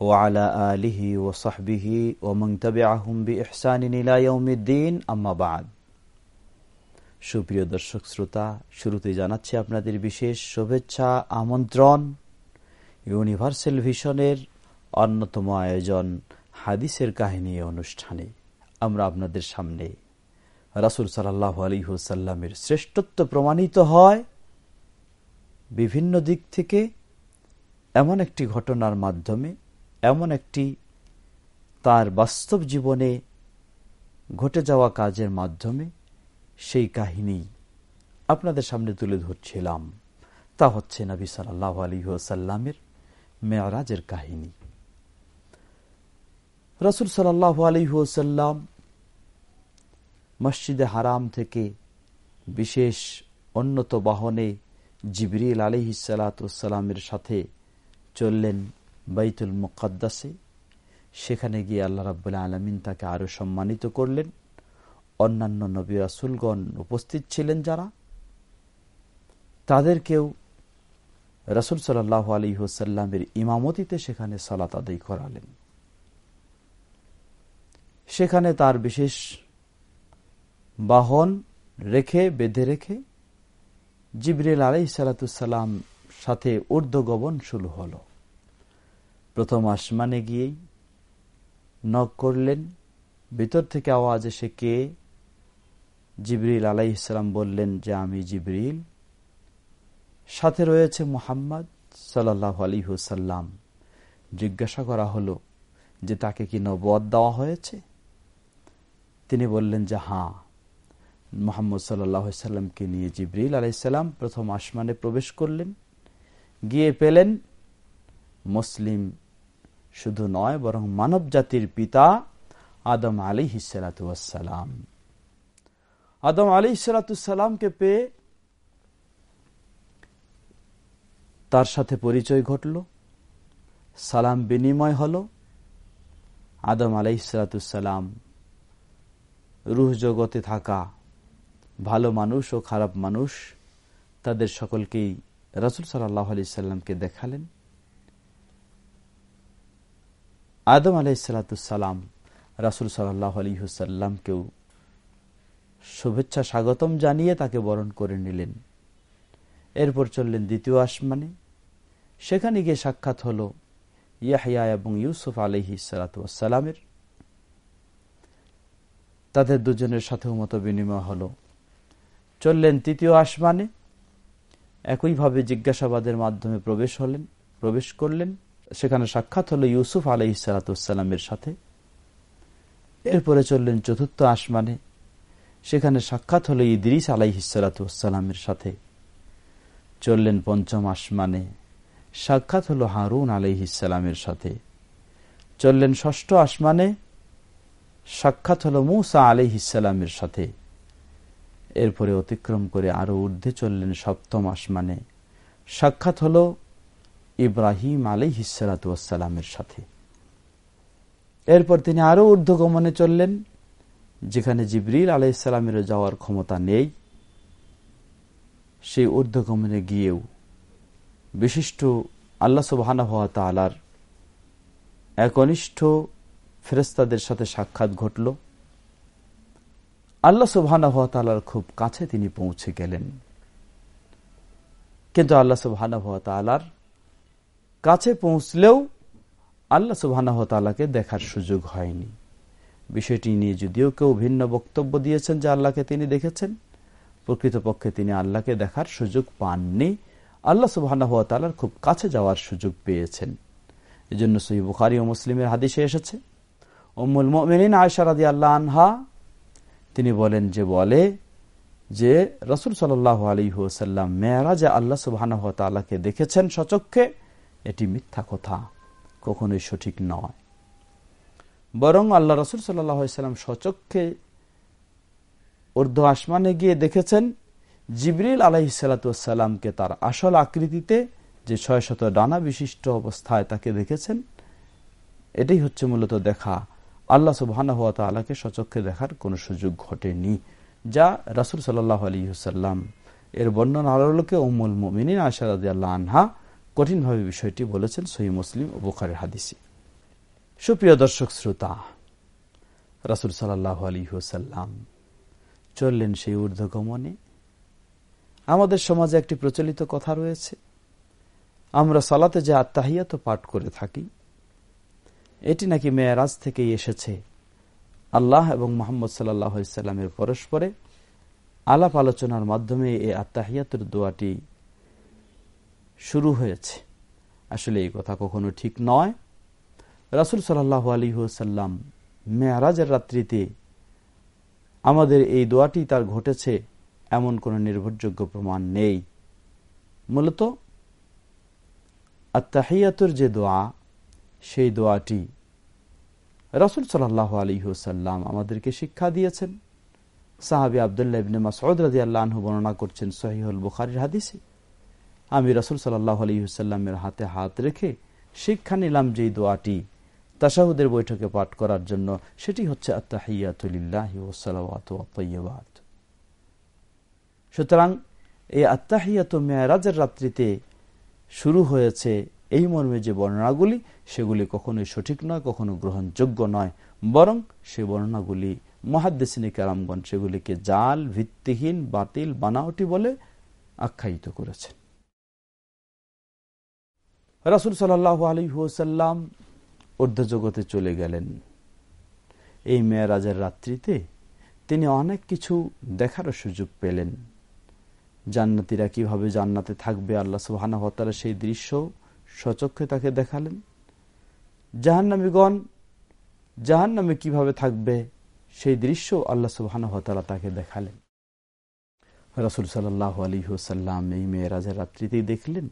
আলা আলিহি ও সাহবিহি ও মংতবে আহম্বি ইহসানিন আম্মাবাদ সুপ্রিয় দর্শক শ্রোতা শুরুতে জানাচ্ছি আপনাদের বিশেষ শুভেচ্ছা, আমন্ত্রণ। ইউনিভার্সাল ভিশনের অন্যতম আয়োজন হাদিসের কাহিনী অনুষ্ঠানে আমরা আপনাদের সামনে রাসুল সাল্লাহ আলী হুসাল্লামের শ্রেষ্ঠত্ব প্রমাণিত হয়। বিভিন্ন দিক থেকে এমন একটি ঘটনার মাধ্যমে, এমন একটি তার বাস্তব জীবনে ঘটে যাওয়া কাজের মাধ্যমে সেই কাহিনী আপনাদের সামনে তুলে ধরছিলাম। তা হচ্ছে নবী সাল্লাহ আলী হুসাল্লামের মেয়ারাজের কাহিনী। রসুল সাল্লাহ আলহিহসাল্লাম মসজিদে হারাম থেকে বিশেষ উন্নত বাহনে জিবরিল আলিহিসালাতামের সাথে চললেন বাইতুল মুকদ্দাসে। সেখানে গিয়ে আল্লাহ রাবুল্লাহ আলমিন তাকে আরও সম্মানিত করলেন। অন্যান্য নবী রাসুলগণ উপস্থিত ছিলেন যারা। তাদেরকেও রসুল সাল্লাহ আলী হোসাল্লামের ইমামতিতে সেখানে সালাত আদায় করালেন। সেখানে তার বিশেষ বাহন রেখে, বেঁধে রেখে জিবরিল আলাই সাথে ঊর্ধ্বগমন শুরু হল। প্রথম আসমানে গিয়েই নক করলেন, ভিতর থেকে আওয়াজ এসে কে? জিবরিল আলাই বললেন, যে আমি জিবরিল। সাথে রয়েছে মোহাম্মদ সাল্লাহ আলী হুসাল্লাম জিজ্ঞাসা করা হলো, যে তাকে কি নবদ দেওয়া হয়েছে? তিনি বললেন, যে হাঁ মোহাম্মদ সাল্লামকে নিয়ে জিবরিল আলাইসাল্লাম প্রথম আসমানে প্রবেশ করলেন। গিয়ে পেলেন মুসলিম শুধু নয়, বরং মানব জাতির পিতা আদম আলী হিসালাতাম আদম আলী হিসালাতামকে পেয়ে তার সাথে পরিচয় ঘটল, সালাম বিনিময় হল, আদম আলাইসালাতাম রুহ জগতে থাকা ভালো মানুষ ও খারাপ মানুষ তাদের সকলকেই রাসুল সাল্লাহ আলি সাল্লামকে দেখালেন। আদম আলাইসালাতাম রাসুল সাল্লাহ আলী হুসাল্লামকেও শুভেচ্ছা স্বাগতম জানিয়ে তাকে বরণ করে নিলেন। এরপর চললেন দ্বিতীয় আসমানে। সেখানে গিয়ে সাক্ষাৎ হল ইয়াহিয়া এবং ইউসুফ আলহি সালাতামের তাদের দুজনের সাথেও মতো বিনিময় হল। চললেন তৃতীয় আসমানে। একইভাবে জিজ্ঞাসাবাদের মাধ্যমে প্রবেশ হলেন, প্রবেশ করলেন। সেখানে সাক্ষাৎ হলো ইউসুফ আলহ সালাতামের সাথে। এরপরে চললেন চতুর্থ আসমানে। সেখানে সাক্ষাৎ হলো ইদ্রিস আলাইহিসালাতামের সাথে। চললেন পঞ্চম আসমানে। সাক্ষাৎ হলো হারুন আলাইহিসালামের সাথে। চললেন ষষ্ঠ আসমানে। সাক্ষাৎ হল মুসা আলিহিসাল্লামের সাথে। এরপরে অতিক্রম করে আরও ঊর্ধ্বে চললেন সপ্তম আসমানে। সাক্ষাৎ হল ইব্রাহিম আলী হিসালাতামের সাথে। এরপর তিনি আরও ঊর্ধ্বগমনে চললেন, যেখানে জিবরিল আলাইসাল্লামেরও যাওয়ার ক্ষমতা নেই। সেই ঊর্ধ্বগমনে গিয়েও বিশিষ্ট আল্লাহ সুবাহ তালার একনিষ্ঠ ফেরেস্তাদের সাথে সাক্ষাৎ ঘটল। আল্লাহ সুবাহার খুব কাছে তিনি পৌঁছে গেলেন। কিন্তু আল্লাহ সুবাহার কাছে পৌঁছলেও আল্লাহ সুবাহকে দেখার সুযোগ হয়নি। বিষয়টি নিয়ে যদিও কেউ ভিন্ন বক্তব্য দিয়েছেন যে আল্লাহকে তিনি দেখেছেন, প্রকৃতপক্ষে তিনি আল্লাহকে দেখার সুযোগ পাননি। আল্লাহ সুবাহ খুব কাছে যাওয়ার সুযোগ পেয়েছেন। এজন্য সহি বুখারি ও মুসলিমের হাদিসে এসেছে, উম্মুল মিন আয়সারাদি আল্লাহ আনহা তিনি বলেন যে বলে যে রসুল সাল্লাহ আলী হুসাল্লাম মেয়ারাজে আল্লাহ সুবাহ তালাকে দেখেছেন সচক্ষে, এটি মিথ্যা কথা, কখনোই সঠিক নয়। বরং আল্লাহ রসুল সাল্লাম সচক্ষে ঊর্ধ্ব আসমানে গিয়ে দেখেছেন, জিবরিল আলাইসালাতামকে তার আসল আকৃতিতে যে ছয় শত ডানা বিশিষ্ট অবস্থায় তাকে দেখেছেন, এটাই হচ্ছে মূলত দেখা। আল্লাহ সুবাহ তালাকে সচক্ষে দেখার কোনো সুযোগ ঘটেনি, যা রাসুল সাল্লাহ আলী হুসাল্লাম এর বর্ণনা আলোকে উমুল মিনিন আশারাদ আল্লাহ আনহা কঠিনভাবে বিষয়টি বলেছেন সহি মুসলিম ও বোখারের হাদিসি। সুপ্রিয় দর্শক শ্রোতা, রাসুল সাল্লাহ আলী হুসাল্লাম চললেন সেই ঊর্ধ্বগমনে। আমাদের সমাজে একটি প্রচলিত কথা রয়েছে, আমরা সালাতে যে আত্মাহিয়াত পাঠ করে থাকি এটি নাকি মেয়ারাজ থেকেই এসেছে। আল্লাহ এবং মোহাম্মদ সাল্লামের পরস্পরে আলাপ আলোচনার মাধ্যমে এই আত্মাহিয়াতের দোয়াটি শুরু হয়েছে। আসলে এই কথা কখনো ঠিক নয়। রাসুল সাল্লাহ আলী সাল্লাম মেয়ারাজের রাত্রিতে আমাদের এই দোয়াটি তার ঘটেছে এমন কোন নির্ভরযোগ্য প্রমাণ নেই। মূলত আত্মাহিয়াতুর যে দোয়া সেই দোয়াটি রসুল সাল্লাহ আলী হুসাল্লাম আমাদেরকে শিক্ষা দিয়েছেন। সাহাবি আবদুল্লাহ ইবনে মাসউদ রাজি আল্লাহ বর্ণনা করছেন সহিহুল বুখারির হাদিসে, আমি রসুল সাল্লাহ আলী হুসাল্লামের হাতে হাত রেখে শিক্ষা নিলাম যেই দোয়াটি তাসাহুদের বৈঠকে পাঠ করার জন্য, সেটি হচ্ছে সুতরাং এই আত্মাহিয়াত মেয়ারাজের রাত্রিতে শুরু হয়েছে এই মর্মে যে বর্ণনাগুলি, সেগুলি কখনোই সঠিক নয়, কখনো গ্রহণযোগ্য নয়। বরং সে বর্ণনাগুলি মহাদ্দেশিনী কারামগঞ্জ সেগুলিকে জাল, ভিত্তিহীন, বাতিল, বানাওটি বলে আখ্যায়িত করেছেন। রাসুল সাল্লাহ আলী হুসাল্লাম ঊর্ধ্বজগতে চলে গেলেন। এই মেয়েরাজের রাত্রিতে তিনি অনেক কিছু দেখারও সুযোগ পেলেন। জান্নাতিরা কীভাবে জান্নাতে থাকবে, আল্লাহ সুবাহানা হতারা সেই দৃশ্য সচক্ষে তাকে দেখালেন। জাহান্নামীগণ জাহান নামে কীভাবে থাকবে সেই দৃশ্য আল্লাহ সুবাহানহতালা তাকে দেখালেন। রসুল সাল্লাহ আলী হুসাল্লাম এই মেয়েরাজের রাত্রিতেই দেখলেন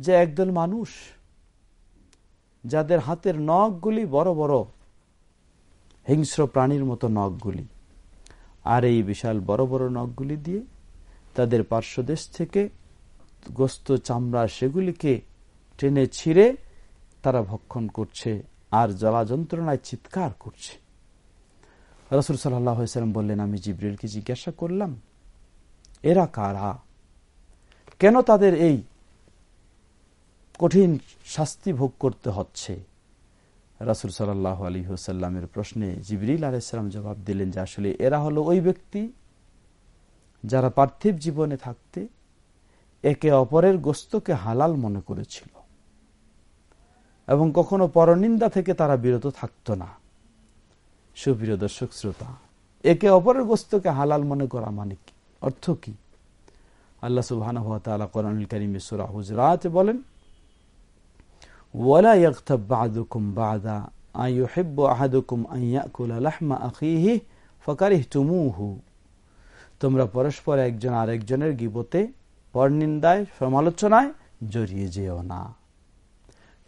যে একদল মানুষ, যাদের হাতের নখগুলি বড় বড়, হিংস্র প্রাণীর মতো নখগুলি, আর এই বিশাল বড় বড় নখগুলি দিয়ে তাদের পার্শ্বদেশ থেকে গোস্ত চামড়া সেগুলিকে টেনে ছিঁড়ে তারা ভক্ষণ করছে আর জ্বালা যন্ত্রণায় চিৎকার করছে। রসুল সাল্লাম বললেন, আমি জিব্রিলকে জিজ্ঞাসা করলাম, এরা কারা? কেন তাদের এই কঠিন শাস্তি ভোগ করতে হচ্ছে? রাসুল সাল্লাহ আলী হুসাল্লামের প্রশ্নে জিবরিল আলাইসালাম জবাব দিলেন যে, আসলে এরা হলো ওই ব্যক্তি যারা পার্থিব জীবনে থাকতে একে অপরের গোস্তকে হালাল মনে করেছিল। এবং কখনো পরনিন্দা থেকে তারা বিরত থাকত না। সুপ্রিয় দর্শক শ্রোতা, একে অপরের গোস্তকে হালাল মনে করা মানে কি? অর্থ কি? আল্লাহ সুবাহ করিম সুরা হুজরাত বলেন তোমরা পরস্পর একজন আরেকজনের গিবতে পরনিন্দায়, সমালোচনায় জড়িয়ে যেও না।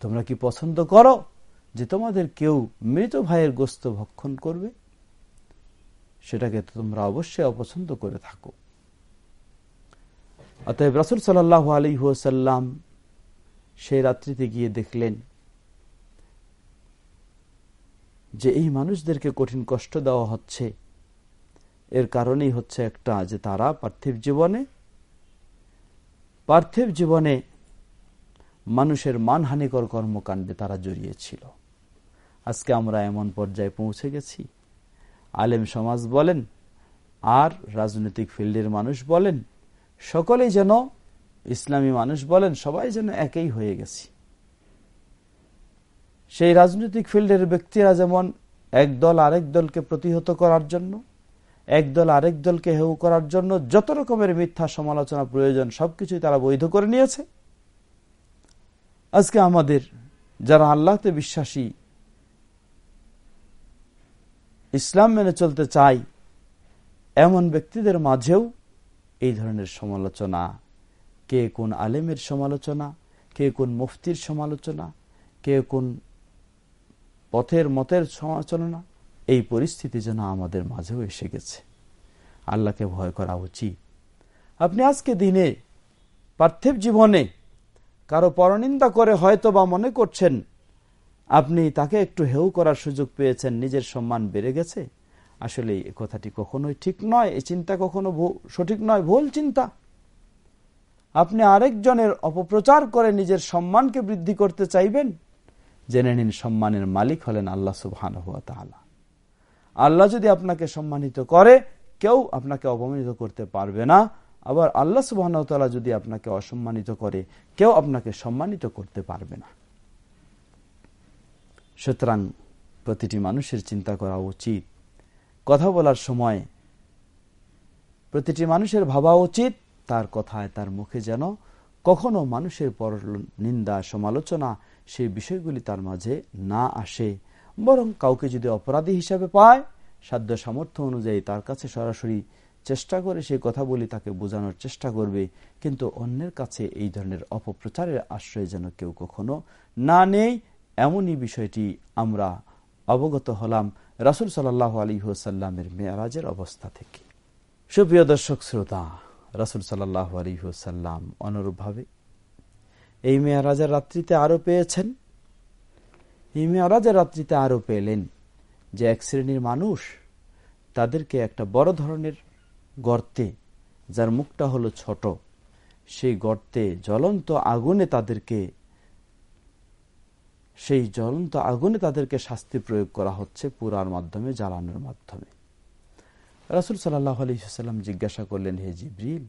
তোমরা কি পছন্দ করো যে তোমাদের কেউ মৃত ভাইয়ের গোস্ত ভক্ষণ করবে? সেটাকে তোমরা অবশ্যই অপছন্দ করে থাকো। অতএব রসুল সাল্লাহ আলী হুসাল্লাম সেই রাত্রিতে গিয়ে দেখলেন যে এই মানুষদেরকে কঠিন কষ্ট দেওয়া হচ্ছে। এর কারণেই হচ্ছে একটা যে তারা পার্থিব জীবনে পার্থিব জীবনে মানুষের মানহানিকর কর্মকাণ্ডে তারা জড়িয়েছিল। আজকে আমরা এমন পর্যায়ে পৌঁছে গেছি। আলেম সমাজ বলেন, আর রাজনৈতিক ফিল্ডের মানুষ বলেন, সকলেই যেন ইসলামী মানুষ বলেন, সবাই যেন একই হয়ে গেছি। সেই রাজনৈতিক ফিল্ডের ব্যক্তিরা যেমন এক দল আরেক দলকে প্রতিহত করার জন্য, এক দল আরেক দলকে হেউ করার জন্য যত রকমের মিথ্যা সমালোচনা প্রয়োজন, সবকিছুই তারা বৈধ করে নিয়েছে। আজকে আমাদের যারা আল্লাহতে বিশ্বাসী, ইসলাম মেনে চলতে চাই এমন ব্যক্তিদের মাঝেও এই ধরনের সমালোচনা। কে কোন আলেমের সমালোচনা, কে কোন মুফতির সমালোচনা, কে কোন পথের মতের সমালোচনা, এই পরিস্থিতি যেন আমাদের মাঝেও এসে গেছে। আল্লাহকে ভয় করা উচিত। আপনি আজকে দিনে পার্থিব জীবনে কারও পরনিন্দা করে হয়তো বা মনে করছেন, আপনি তাকে একটু হেউ করার সুযোগ পেয়েছেন, নিজের সম্মান বেড়ে গেছে? আসলে এ কথাটি কখনোই ঠিক নয় এই চিন্তা কখনো সঠিক নয়, ভুল চিন্তা। আপনি আরেকজনের অপপ্রচার করে নিজের সম্মানকে বৃদ্ধি করতে চাইবেন? জেনে নিন, সম্মানের মালিক হলেন আল্লাহ সুবহান আল্লাহ যদি আপনাকে সম্মানিত করে, কেউ আপনাকে অপমানিত করতে পারবে না। আবার আল্লাহ সুবাহ যদি আপনাকে অসম্মানিত করে, কেউ আপনাকে সম্মানিত করতে পারবে না। সুতরাং প্রতিটি মানুষের চিন্তা করা উচিত। কথা বলার সময় প্রতিটি মানুষের ভাবা উচিত, তার কথায় তার মুখে যেন কখনো মানুষের পর নিন্দা, সমালোচনা সেই বিষয়গুলি তার মাঝে না আসে। বরং কাউকে যদি অপরাধী হিসাবে পায়, সাধ্য সামর্থ্য অনুযায়ী তার কাছে সরাসরি চেষ্টা করে সে কথা বলি তাকে বোঝানোর চেষ্টা করবে, কিন্তু অন্যের কাছে এই ধরনের অপপ্রচারের আশ্রয় যেন কেউ কখনো না নেই, এমনই বিষয়টি আমরা অবগত হলাম রাসুল সাল্লাহ আলী হুসাল্লামের মেয়ারাজের অবস্থা থেকে। সুপ্রিয় দর্শক, শ্রোতা, রাসুল সাল্লাহ আলী হুসাল্লাম অনুরূপভাবে এই মেয়ারাজের রাত্রিতে আরও পেয়েছেন। এই মেয়ারাজের রাত্রিতে আরও পেলেন যে এক শ্রেণির মানুষ তাদেরকে একটা বড় ধরনের গর্তে, যার মুখটা হলো ছোট, সেই গর্তে জ্বলন্ত আগুনে তাদেরকে, সেই জ্বলন্ত আগুনে তাদেরকে শাস্তি প্রয়োগ করা হচ্ছে পুরার মাধ্যমে, জ্বালানোর মাধ্যমে। রাসুল সাল্লাহ জিজ্ঞাসা করলেন, হে জিব্রিল,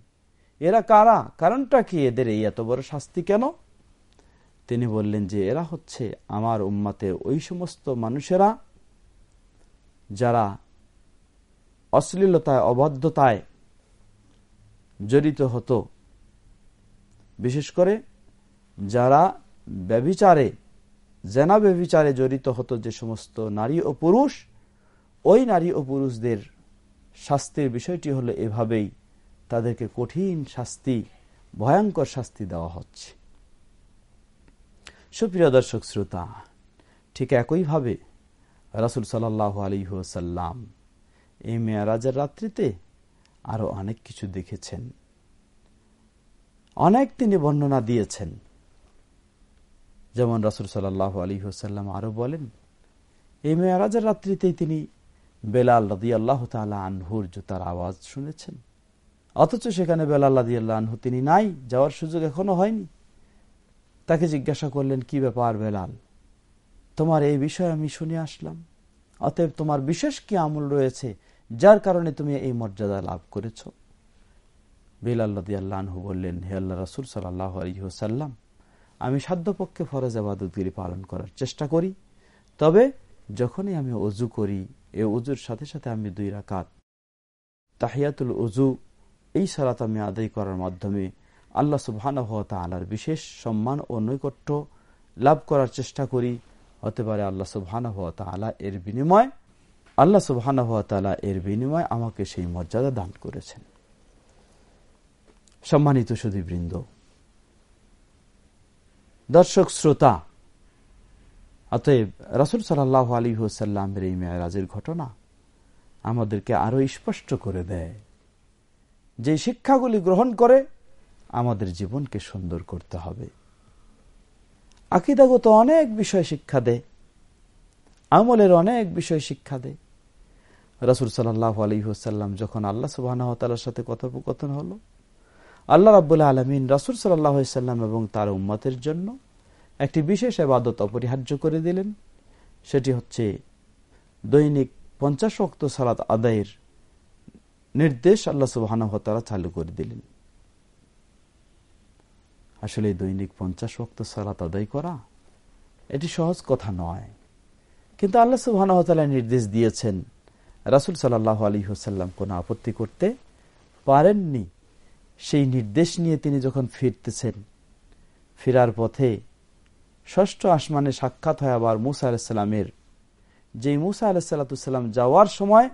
এরা কারা? কারণটা কি? এদের এই এত বড় শাস্তি কেন? তিনি বললেন যে, এরা হচ্ছে আমার উম্মাতের ওই সমস্ত মানুষেরা, যারা অশ্লীলতায়, অবাধ্যতায় জড়িত হতো। বিশেষ করে যারা ব্যবিচারে জেনা ব্যবিচারে জড়িত হতো যে সমস্ত নারী ও পুরুষ, ওই নারী ও পুরুষদের শাস্তির বিষয়টি হলো এভাবেই তাদেরকে কঠিন শাস্তি, ভয়ঙ্কর শাস্তি দেওয়া হচ্ছে। সুপ্রিয় দর্শক শ্রোতা, ঠিক একইভাবে রাসুল সাল্লাহ আলী সাল্লাম এই মেয়ারাজের রাত্রিতে আরও অনেক কিছু দেখেছেন। অনেক তিনি বর্ণনা দিয়েছেন। যেমন রাসুল সাল্লাহ আলী হুসাল্লাম আরও বলেন এই মেয়ারাজের রাত্রিতেই তিনি বেলাল রদি আল্লাহ তালা আনহুর জুতার আওয়াজ শুনেছেন। অথচ সেখানে বেলাল রাদি আল্লাহ আনহু তিনি নাই, যাওয়ার সুযোগ এখনও হয়নি। তাকে জিজ্ঞাসা করলেন, কি ব্যাপার বেলাল? তোমার এই বিষয়ে আমি শুনে আসলাম। অতএব তোমার বিশেষ কি আমল রয়েছে, যার কারণে তুমি এই মর্যাদা লাভ করেছ? আল্লাহু বললেন, হে আল্লাহ রাসুল সাল্লাহ আমি সাধ্যপক্ষে ফরজ আবাদতগিরি পালন করার চেষ্টা করি। তবে যখনই আমি অজু করি, এ অজুর সাথে সাথে আমি দুই রাকাত তাহিয়াতুল অজু, এই সালাত আমি আদায় করার মাধ্যমে আল্লাহ সুবহান আলার বিশেষ সম্মান ও নৈকট্য লাভ করার চেষ্টা করি। হতে পারে আল্লাহ সুবহান আলা এর বিনিময়, আল্লাহ সুবহান এর বিনিময় আমাকে সেই মর্যাদা দান করেছেন। সম্মানিত সুদীবৃন্দ দর্শক, শ্রোতা, অতএব রাসুল সাল্লাহ আলী হুসাল্লামের এই মেয়ারাজের ঘটনা আমাদেরকে আরও স্পষ্ট করে দেয়। যে শিক্ষাগুলি গ্রহণ করে আমাদের জীবনকে সুন্দর করতে হবে। আকিদাগত অনেক বিষয় শিক্ষা দেয়। আমলের অনেক বিষয় শিক্ষা দেয়। রাসুল সাল্লাহ আলী যখন আল্লাহ সুবাহর সাথে কথোপকথন হলো, আল্লাহ রাবুল্লাহ আলমিন রাসুল সাল্লাম এবং তার উম্মতের জন্য একটি বিশেষ আবাদত অপরিহার্য করে দিলেন। সেটি হচ্ছে দৈনিক পঞ্চাশ অক্ত সালাত আদায়ের নির্দেশ আল্লাহ সুবাহ চালু করে দিলেন। আসলে দৈনিক পঞ্চাশ অক্ত সালাত আদায় করা, এটি সহজ কথা নয়। কিন্তু আল্লাহ সুবাহ নির্দেশ দিয়েছেন, রাসুল সাল্লাহ আলী হোসাল্লাম কোনো আপত্তি করতে পারেননি। সেই নির্দেশ নিয়ে তিনি যখন ফিরতেছেন, ফেরার পথে ষষ্ঠ আসমানে সাক্ষাৎ হয় আবার মুসা আলাহিসাল্লামের যে মুসা আলাহিসাল্লাতুসাল্লাম যাওয়ার সময়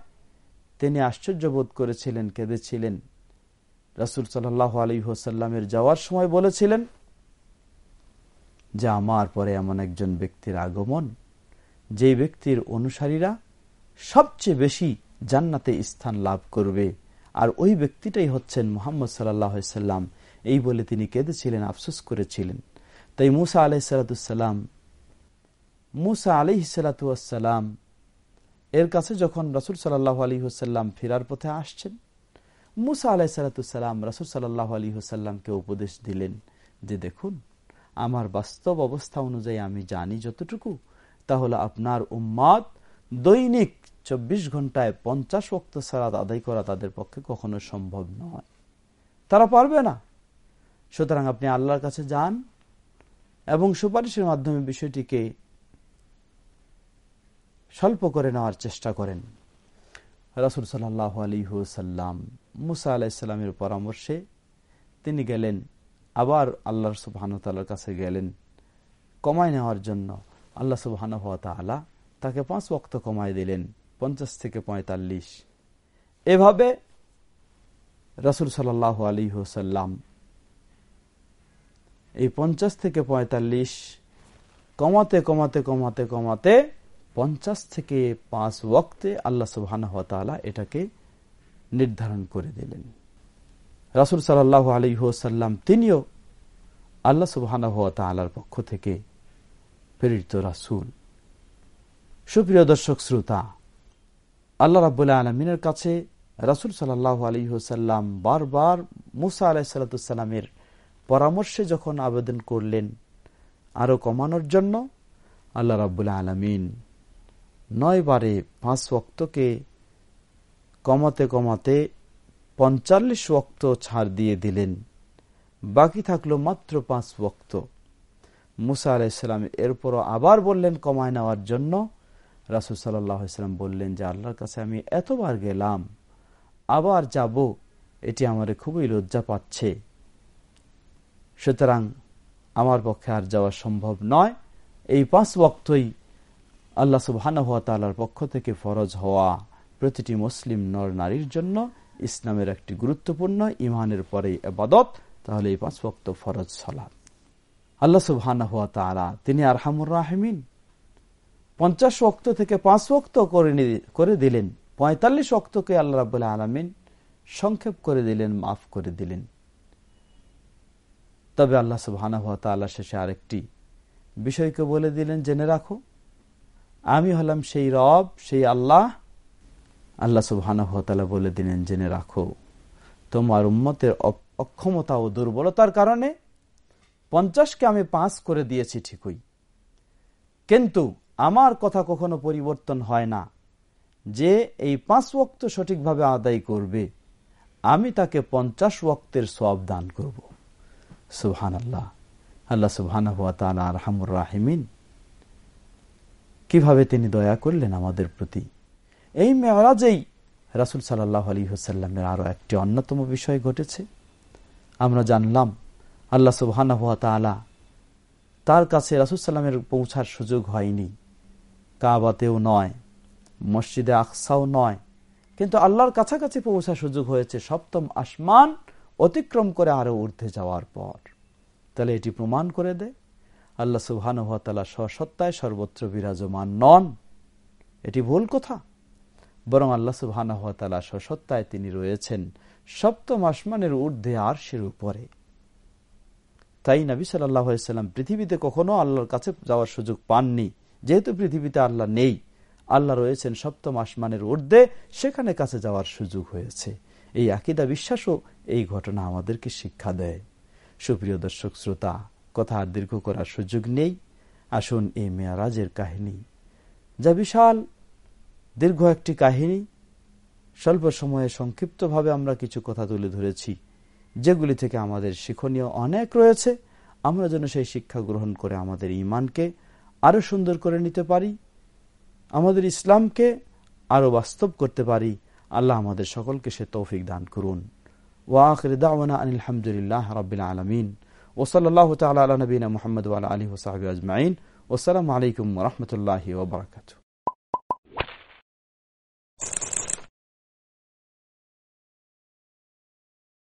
তিনি আশ্চর্য বোধ করেছিলেন, কেঁদেছিলেন। রাসুল সাল্লাহ আলী হোসাল্লামের যাওয়ার সময় বলেছিলেন, যে আমার পরে এমন একজন ব্যক্তির আগমন যে ব্যক্তির অনুসারীরা সবচেয়ে বেশি জান্নাতে স্থান লাভ করবে, আর ওই ব্যক্তিটাই হচ্ছেন মোহাম্মদ সাল্লাহ সাল্লাম এই বলে তিনি কেঁদেছিলেন, আফসোস করেছিলেন। তাই মুসা আলাই সালাতাম মুসা আলি সালাতাম এর কাছে যখন রসুল সাল্লাহ আলী হুসাল্লাম ফেরার পথে আসছেন মুসা আলাই সালাতাম রসুল সাল্লাহ আলী হুসাল্লামকে উপদেশ দিলেন যে, দেখুন, আমার বাস্তব অবস্থা অনুযায়ী আমি জানি যতটুকু, তাহলে আপনার উম্মাদ দৈনিক চব্বিশ ঘন্টায় পঞ্চাশ ওক্ত সারাদ আদায় করা তাদের পক্ষে কখনো সম্ভব নয়। তারা পারবে না। সুতরাং আপনি আল্লাহর কাছে যান এবং সুপারিশের মাধ্যমে বিষয়টিকে স্বল্প করে নেওয়ার চেষ্টা করেন। রাসুল সাল্লাহ আলী হুসাল্লাম মুসা আলাহিসাল্লামের পরামর্শে তিনি গেলেন, আবার আল্লাহ সুবাহানুতালার কাছে গেলেন। কমায় নেওয়ার জন্য আল্লাহ সুবাহান তালা তাকে পাঁচ বক্ত কমায় দিলেন, পঞ্চাশ থেকে পঁয়তাল্লিশ। এভাবে রসুল সাল্লাহ আলী হুসাল্লাম এই পঞ্চাশ থেকে পঁয়তাল্লিশ কমাতে কমাতে কমাতে কমাতে পঞ্চাশ থেকে পাঁচ ওক্তে আল্লাহ সুবাহান এটাকে নির্ধারণ করে দিলেন। রাসুল সাল্লাহ আলী হুসাল্লাম তিনিও আল্লাহ সুবাহান পক্ষ থেকে প্রেরিত রাসুল। সুপ্রিয় দর্শক, শ্রোতা, আল্লাহ রাবুল্লাহ আলমিনের কাছে রাসুল সাল্লাহ আলী হুসাল্লাম বারবার মুসা আলাহ সাল্লামের পরামর্শে যখন আবেদন করলেন আরও কমানোর জন্য, আল্লাহ রাবুল্লাহ আলমিন নয় বারে পাঁচ ওক্তকে কমাতে কমাতে পঞ্চাল্লিশ ওক্ত ছাড় দিয়ে দিলেন। বাকি থাকল মাত্র পাঁচ ওক্ত মুসা আলাইসাল্লাম এরপরও আবার বললেন কমায় নেওয়ার জন্য। রাসুল সাল্লাম বললেন, যে আল্লাহর কাছে আমি এতবার গেলাম, আবার যাব, এটি আমার খুবই লজ্জা পাচ্ছে। সুতরাং আমার পক্ষে আর যাওয়া সম্ভব নয়। এই পাঁচ বক্তই আল্লাহ সুবাহানহাতালার পক্ষ থেকে ফরজ হওয়া। প্রতিটি মুসলিম নর নারীর জন্য ইসলামের একটি গুরুত্বপূর্ণ ইমানের পরে আবাদত তাহলে এই পাঁচ বক্ত ফরজ সলাদ আল্লাহ সুবাহ তিনি আর হামুর রাহমিন। পঞ্চাশ ওক্ত থেকে পাঁচ ওক্ত করে দিলেন। পঁয়তাল্লিশ ওক্তকে আল্লাহ রাবুল্লাহ আলমিন সংক্ষেপ করে দিলেন, মাফ করে দিলেন। তবে আল্লাহ সুবাহ শেষে আরেকটি বিষয়কে বলে দিলেন, জেনে রাখো। আমি হলাম সেই রব, সেই আল্লাহ আল্লাহ সুবাহানহতালা বলে দিলেন, জেনে রাখো, তোমার উম্মতের অক্ষমতা ও দুর্বলতার কারণে পঞ্চাশকে আমি পাঁচ করে দিয়েছি ঠিকই। কিন্তু আমার কথা কখনো পরিবর্তন হয় না। যে এই পাঁচ ওক্ত সঠিকভাবে আদায় করবে, আমি তাকে পঞ্চাশ ওক্তের সব দান করব। সুবহান আল্লাহ আল্লাহ সুবহান রহমুর রাহিমিন। কীভাবে তিনি দয়া করলেন আমাদের প্রতি? এই মেয়রাজেই রাসুল সাল্লাহ আলী হুসাল্লামের আরও একটি অন্যতম বিষয় ঘটেছে। আমরা জানলাম আল্লাহ সুবহানা হুয়া তালা তার কাছে রাসুলসাল্লামের পৌঁছার সুযোগ হয়নি। কাবাতেও নয়, মসজিদে আকসাও নয়, কিন্তু আল্লাহর কাছাকাছি পৌঁছার সুযোগ হয়েছে সপ্তম আসমান অতিক্রম করে আরও ঊর্ধ্বে যাওয়ার পর। তাহলে এটি প্রমাণ করে দেয় আল্লাহ সুবাহানুভাতালা স্বসত্তায় সর্বত্র বিরাজমান নন। এটি ভুল কথা। বরং আল্লাহ সুবাহানুভাতালা স্বসত্তায় তিনি রয়েছেন। সপ্তম আসমানের ঊর্ধ্বে আরশের উপরে। তাই নবী সাল্লাম পৃথিবীতে কখনো আল্লাহর কাছে যাওয়ার সুযোগ পাননি। যেহেতু পৃথিবীতে আল্লাহ নেই, আল্লাহ রয়েছেন সপ্তম আসমানের ঊর্ধ্বে, সেখানে কাছে যাওয়ার সুযোগ হয়েছে। এই আকিদা বিশ্বাসও এই ঘটনা আমাদেরকে শিক্ষা দেয়। সুপ্রিয় দর্শক শ্রোতা, কথা আর দীর্ঘ করার সুযোগ নেই। আসুন এই মেয়ারাজের কাহিনী। যা বিশাল দীর্ঘ একটি কাহিনী, স্বল্প সময়ে সংক্ষিপ্তভাবে আমরা কিছু কথা তুলে ধরেছি, যেগুলি থেকে আমাদের শিক্ষণীয় অনেক রয়েছে। আমরা যেন সেই শিক্ষা গ্রহণ করে আমাদের ইমানকে আরও সুন্দর করে নিতে পারি, আমাদের ইসলামকে আরও বাস্তব করতে পারি। আল্লাহ আমাদের সকলকে সে তৌফিক দান করুন। ওয়াখির দাওয়ানা আনিল হামদুলিল্লাহ রবিল আলমিন ওসল আল্লাহ তালা নবীনা মোহাম্মদ আলী ওসাহাবি আজমাইন। ওসালামু আলাইকুম রহমতুল্লাহ ওবরাকাতু